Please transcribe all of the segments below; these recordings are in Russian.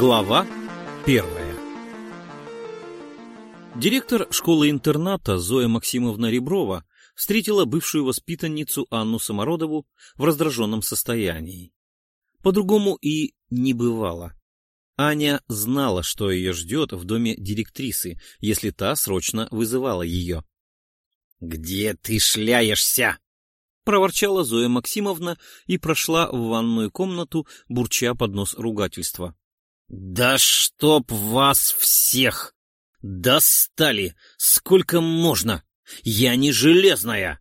Глава первая Директор школы-интерната Зоя Максимовна Реброва встретила бывшую воспитанницу Анну Самородову в раздраженном состоянии. По-другому и не бывало. Аня знала, что ее ждет в доме директрисы, если та срочно вызывала ее. «Где ты шляешься?» — проворчала Зоя Максимовна и прошла в ванную комнату, бурча под нос ругательства. «Да чтоб вас всех! Достали! Сколько можно! Я не железная!»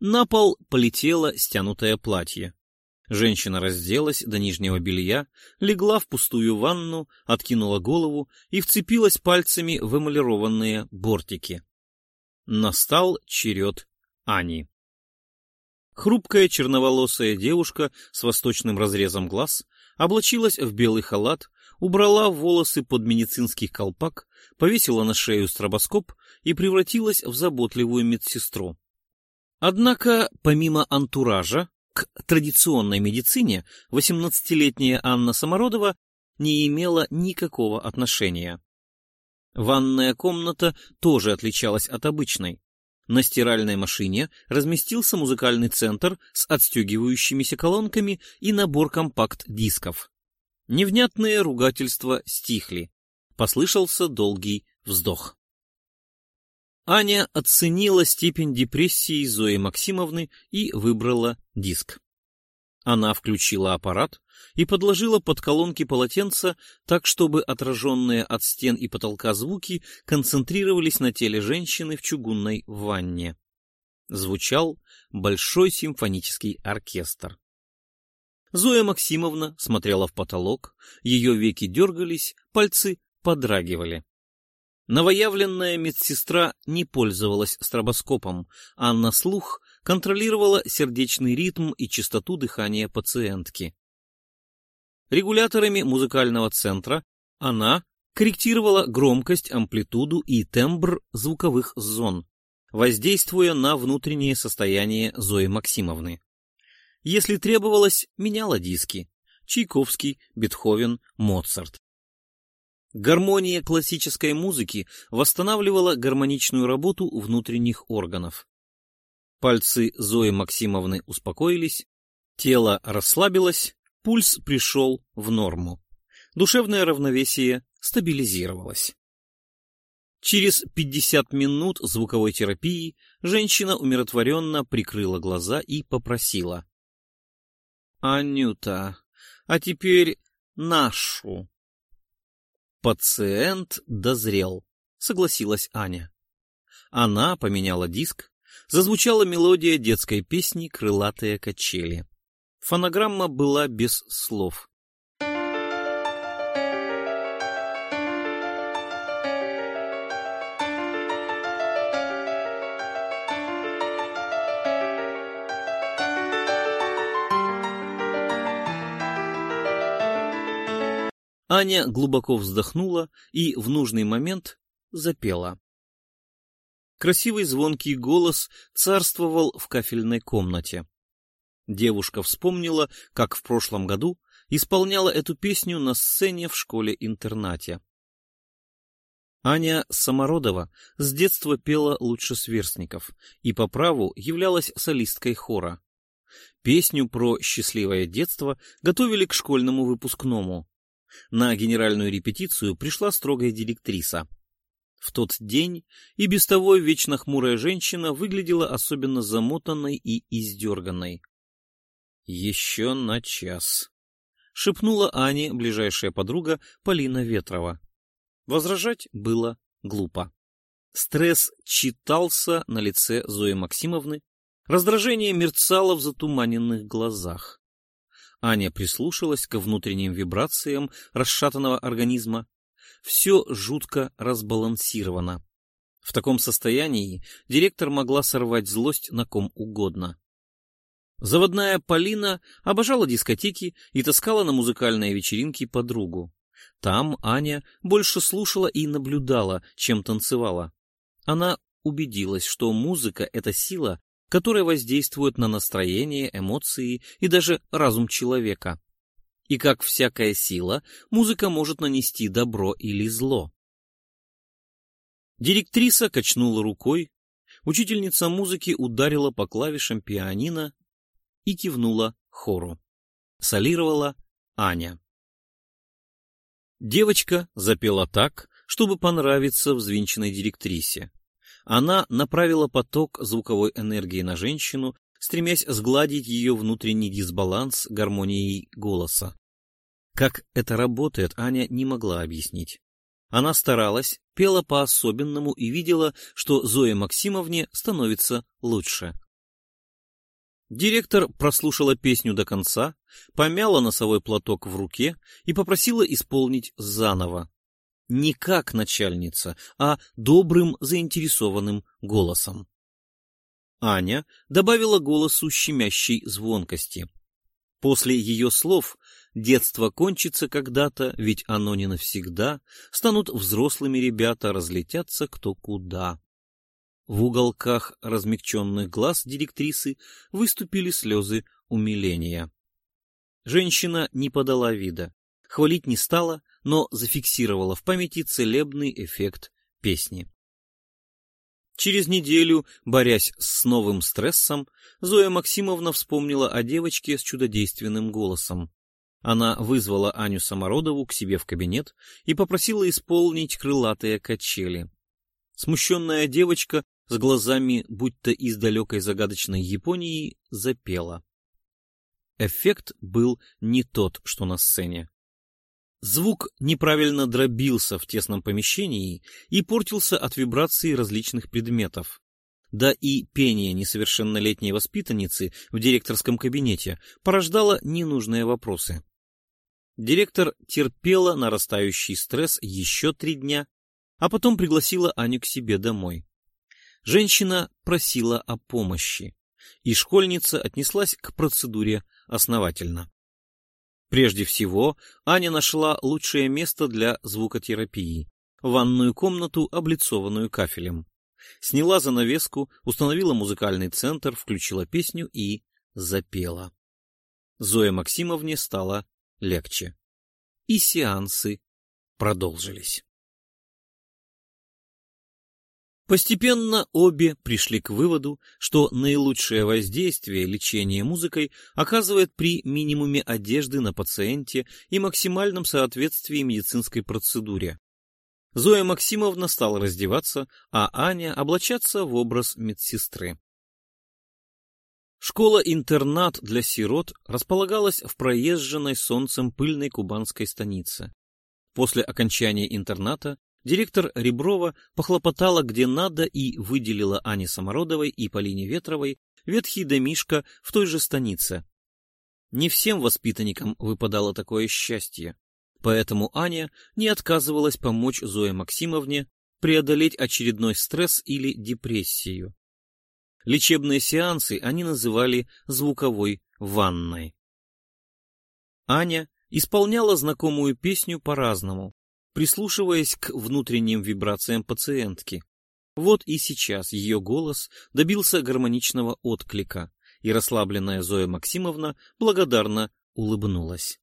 На пол полетело стянутое платье. Женщина разделась до нижнего белья, легла в пустую ванну, откинула голову и вцепилась пальцами в эмалированные бортики. Настал черед Ани. Хрупкая черноволосая девушка с восточным разрезом глаз облачилась в белый халат, убрала волосы под медицинский колпак, повесила на шею стробоскоп и превратилась в заботливую медсестру. Однако, помимо антуража, к традиционной медицине 18-летняя Анна Самородова не имела никакого отношения. Ванная комната тоже отличалась от обычной. На стиральной машине разместился музыкальный центр с отстегивающимися колонками и набор компакт-дисков. Невнятные ругательства стихли. Послышался долгий вздох. Аня оценила степень депрессии Зои Максимовны и выбрала диск. Она включила аппарат и подложила под колонки полотенца так, чтобы отраженные от стен и потолка звуки концентрировались на теле женщины в чугунной ванне. Звучал большой симфонический оркестр. Зоя Максимовна смотрела в потолок, ее веки дергались, пальцы подрагивали. Новоявленная медсестра не пользовалась стробоскопом, а на слух контролировала сердечный ритм и частоту дыхания пациентки. Регуляторами музыкального центра она корректировала громкость, амплитуду и тембр звуковых зон, воздействуя на внутреннее состояние Зои Максимовны. Если требовалось, меняла диски – Чайковский, Бетховен, Моцарт. Гармония классической музыки восстанавливала гармоничную работу внутренних органов. Пальцы Зои Максимовны успокоились, тело расслабилось, пульс пришел в норму. Душевное равновесие стабилизировалось. Через 50 минут звуковой терапии женщина умиротворенно прикрыла глаза и попросила. «Анюта, а теперь нашу». Пациент дозрел, согласилась Аня. Она поменяла диск, зазвучала мелодия детской песни «Крылатые качели». Фонограмма была без слов. Аня глубоко вздохнула и в нужный момент запела. Красивый звонкий голос царствовал в кафельной комнате. Девушка вспомнила, как в прошлом году исполняла эту песню на сцене в школе-интернате. Аня Самородова с детства пела лучше сверстников и по праву являлась солисткой хора. Песню про счастливое детство готовили к школьному выпускному. На генеральную репетицию пришла строгая директриса. В тот день и без того вечно хмурая женщина выглядела особенно замотанной и издерганной. «Еще на час», — шепнула Ане ближайшая подруга Полина Ветрова. Возражать было глупо. Стресс читался на лице Зои Максимовны, раздражение мерцало в затуманенных глазах. Аня прислушалась к внутренним вибрациям расшатанного организма. Все жутко разбалансировано. В таком состоянии директор могла сорвать злость на ком угодно. Заводная Полина обожала дискотеки и таскала на музыкальные вечеринки подругу. Там Аня больше слушала и наблюдала, чем танцевала. Она убедилась, что музыка — это сила, которая воздействует на настроение, эмоции и даже разум человека. И как всякая сила, музыка может нанести добро или зло. Директриса качнула рукой, учительница музыки ударила по клавишам пианино и кивнула хору. Солировала Аня. Девочка запела так, чтобы понравиться взвинченной директрисе. Она направила поток звуковой энергии на женщину, стремясь сгладить ее внутренний дисбаланс гармонией голоса. Как это работает, Аня не могла объяснить. Она старалась, пела по-особенному и видела, что Зое Максимовне становится лучше. Директор прослушала песню до конца, помяла носовой платок в руке и попросила исполнить заново. Не как начальница, а добрым заинтересованным голосом. Аня добавила голосу щемящей звонкости. После ее слов детство кончится когда-то, ведь оно не навсегда, станут взрослыми ребята, разлетятся кто куда. В уголках размягченных глаз директрисы выступили слезы умиления. Женщина не подала вида, хвалить не стала, но зафиксировала в памяти целебный эффект песни. Через неделю, борясь с новым стрессом, Зоя Максимовна вспомнила о девочке с чудодейственным голосом. Она вызвала Аню Самородову к себе в кабинет и попросила исполнить крылатые качели. Смущенная девочка с глазами, будто из далекой загадочной Японии, запела. Эффект был не тот, что на сцене. Звук неправильно дробился в тесном помещении и портился от вибрации различных предметов. Да и пение несовершеннолетней воспитанницы в директорском кабинете порождало ненужные вопросы. Директор терпела нарастающий стресс еще три дня, а потом пригласила Аню к себе домой. Женщина просила о помощи, и школьница отнеслась к процедуре основательно. Прежде всего, Аня нашла лучшее место для звукотерапии — ванную комнату, облицованную кафелем. Сняла занавеску, установила музыкальный центр, включила песню и запела. Зоя Максимовне стало легче. И сеансы продолжились. Постепенно обе пришли к выводу, что наилучшее воздействие лечения музыкой оказывает при минимуме одежды на пациенте и максимальном соответствии медицинской процедуре. Зоя Максимовна стала раздеваться, а Аня облачаться в образ медсестры. Школа-интернат для сирот располагалась в проезженной солнцем пыльной кубанской станице. После окончания интерната Директор Реброва похлопотала где надо и выделила Ане Самородовой и Полине Ветровой ветхий домишко в той же станице. Не всем воспитанникам выпадало такое счастье, поэтому Аня не отказывалась помочь Зое Максимовне преодолеть очередной стресс или депрессию. Лечебные сеансы они называли звуковой ванной. Аня исполняла знакомую песню по-разному, прислушиваясь к внутренним вибрациям пациентки. Вот и сейчас ее голос добился гармоничного отклика, и расслабленная Зоя Максимовна благодарно улыбнулась.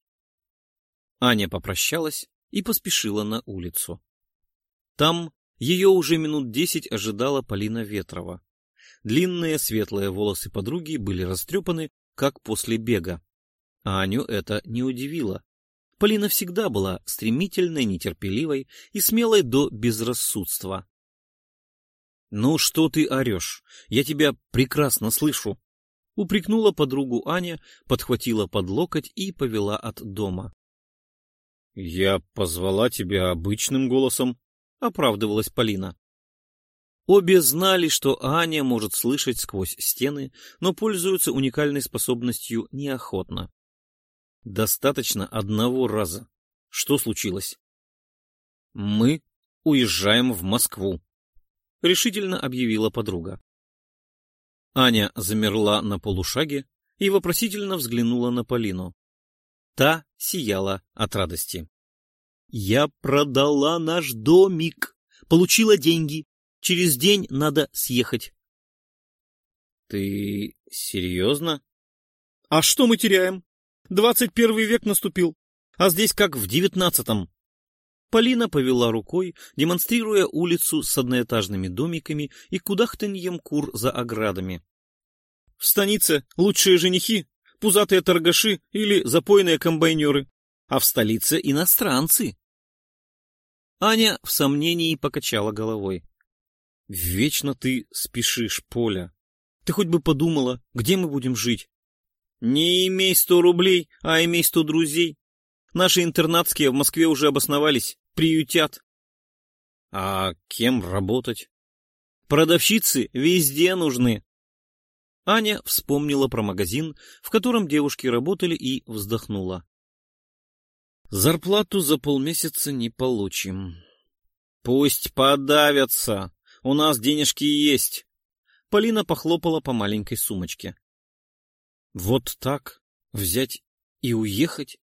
Аня попрощалась и поспешила на улицу. Там ее уже минут десять ожидала Полина Ветрова. Длинные светлые волосы подруги были растрепаны, как после бега. А Аню это не удивило. Полина всегда была стремительной, нетерпеливой и смелой до безрассудства. — Ну что ты орешь? Я тебя прекрасно слышу! — упрекнула подругу Аня, подхватила под локоть и повела от дома. — Я позвала тебя обычным голосом, — оправдывалась Полина. Обе знали, что Аня может слышать сквозь стены, но пользуются уникальной способностью неохотно. Достаточно одного раза. Что случилось? Мы уезжаем в Москву, решительно объявила подруга. Аня замерла на полушаге и вопросительно взглянула на Полину. Та сияла от радости. Я продала наш домик, получила деньги. Через день надо съехать. Ты серьезно? А что мы теряем? Двадцать первый век наступил, а здесь как в девятнадцатом. Полина повела рукой, демонстрируя улицу с одноэтажными домиками и кудахтаньем кур за оградами. В станице лучшие женихи, пузатые торгаши или запойные комбайнеры, а в столице иностранцы. Аня в сомнении покачала головой. Вечно ты спешишь, Поля. Ты хоть бы подумала, где мы будем жить? Не имей сто рублей, а имей сто друзей. Наши интернатские в Москве уже обосновались, приютят. А кем работать? Продавщицы везде нужны. Аня вспомнила про магазин, в котором девушки работали, и вздохнула. Зарплату за полмесяца не получим. Пусть подавятся. У нас денежки есть. Полина похлопала по маленькой сумочке. Вот так взять и уехать?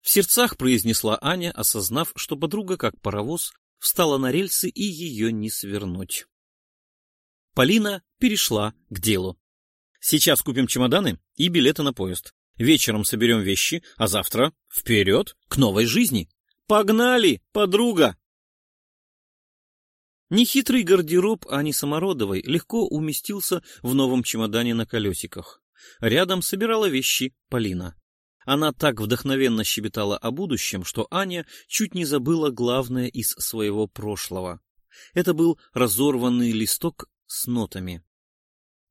В сердцах произнесла Аня, осознав, что подруга, как паровоз, встала на рельсы и ее не свернуть. Полина перешла к делу. Сейчас купим чемоданы и билеты на поезд. Вечером соберем вещи, а завтра вперед к новой жизни. Погнали, подруга! Нехитрый гардероб Ани Самородовой легко уместился в новом чемодане на колесиках. Рядом собирала вещи Полина. Она так вдохновенно щебетала о будущем, что Аня чуть не забыла главное из своего прошлого. Это был разорванный листок с нотами.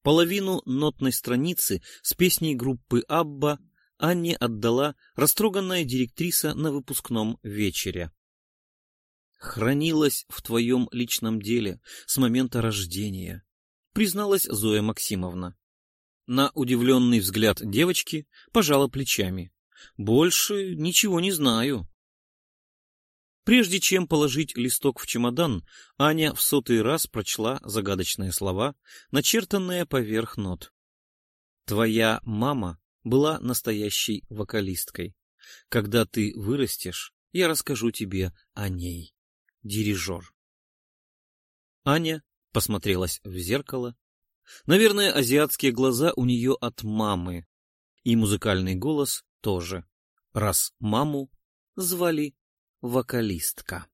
Половину нотной страницы с песней группы «Абба» Анне отдала растроганная директриса на выпускном вечере хранилась в твоем личном деле с момента рождения, призналась Зоя Максимовна. На удивленный взгляд девочки пожала плечами. Больше ничего не знаю. Прежде чем положить листок в чемодан, Аня в сотый раз прочла загадочные слова, начертанные поверх нот. Твоя мама была настоящей вокалисткой. Когда ты вырастешь, я расскажу тебе о ней дирижер. Аня посмотрелась в зеркало. Наверное, азиатские глаза у нее от мамы. И музыкальный голос тоже, раз маму звали вокалистка.